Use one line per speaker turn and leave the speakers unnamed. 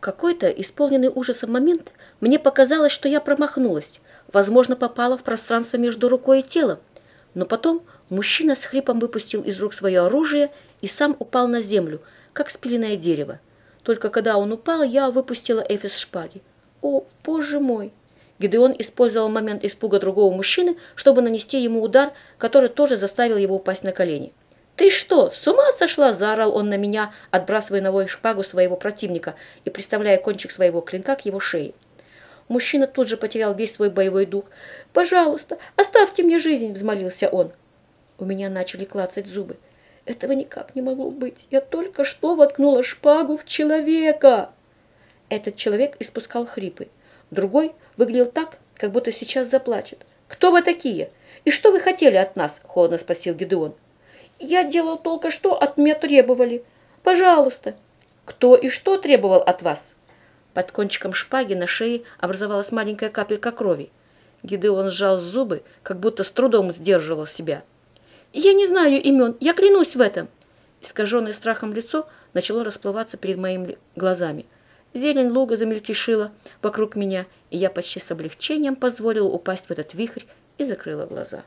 Какой-то исполненный ужасом момент мне показалось, что я промахнулась, возможно, попала в пространство между рукой и телом. Но потом мужчина с хрипом выпустил из рук свое оружие и сам упал на землю, как спиленное дерево. Только когда он упал, я выпустила эфис шпаги. О, боже мой! Гидеон использовал момент испуга другого мужчины, чтобы нанести ему удар, который тоже заставил его упасть на колени. «Ты что, с ума сошла?» – заорал он на меня, отбрасывая новую шпагу своего противника и приставляя кончик своего клинка к его шее. Мужчина тут же потерял весь свой боевой дух. «Пожалуйста, оставьте мне жизнь!» – взмолился он. У меня начали клацать зубы. Этого никак не могло быть. Я только что воткнула шпагу в человека. Этот человек испускал хрипы. Другой выглядел так, как будто сейчас заплачет. «Кто вы такие? И что вы хотели от нас?» – холодно спросил Гедеон. «Я делал только что, от меня требовали. Пожалуйста». «Кто и что требовал от вас?» Под кончиком шпаги на шее образовалась маленькая капелька крови. Гидеон сжал зубы, как будто с трудом сдерживал себя. «Я не знаю имен, я клянусь в этом!» Искаженное страхом лицо начало расплываться перед моими глазами. Зелень луга замельтешила вокруг меня, и я почти с облегчением позволила упасть в этот вихрь и закрыла глаза.